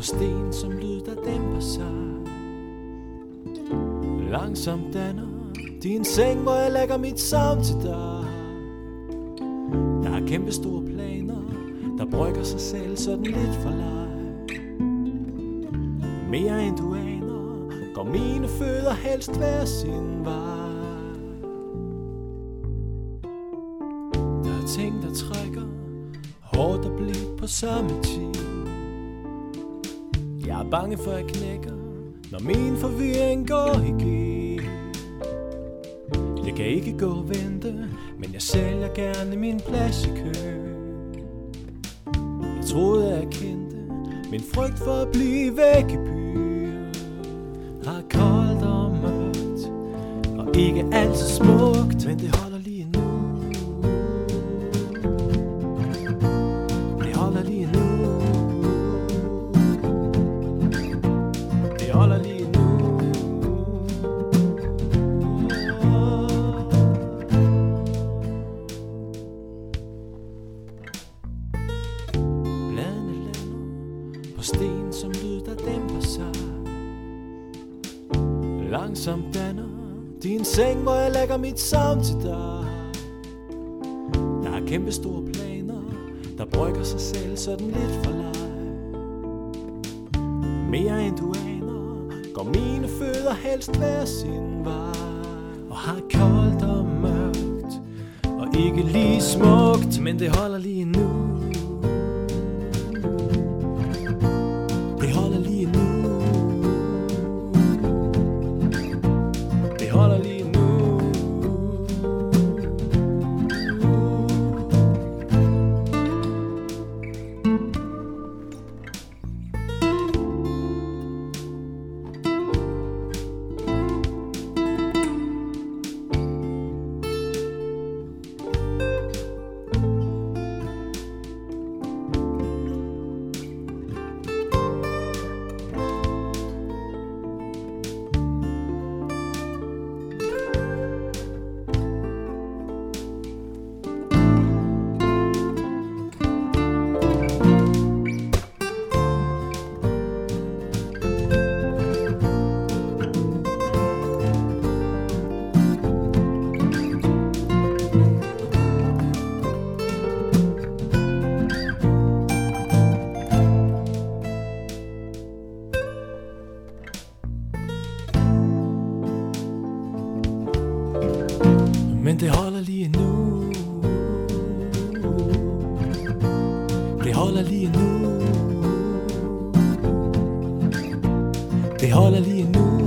sten som lyd, der dæmper sig Langsomt danner din seng, hvor jeg lægger mit savn til dig. Der er kæmpe store planer, der brygger sig selv sådan lidt for leg. Mere end du aner, går mine fødder helst hver sin vej. Der er ting, der trækker hårdt og blidt på samme tid. Jeg er bange for at knækker, når min forvirring går igen Jeg kan ikke gå og vente, men jeg sælger gerne min plads i kø. Jeg troede jeg kendte min frygt for at blive væk i byen. Har koldt og mørkt, og ikke alt så smukt, men det holder Langsomt danner din seng, hvor jeg lægger mit savn til dig. Der er kæmpe store planer, der brygger sig selv sådan lidt for leg. Mere end du aner, går mine fødder helst hver sin vej. Og har koldt og mørkt, og ikke lige smukt, men det holder lige nu. Men det holder lige nu. Det holder lige nu. Det holder lige nu.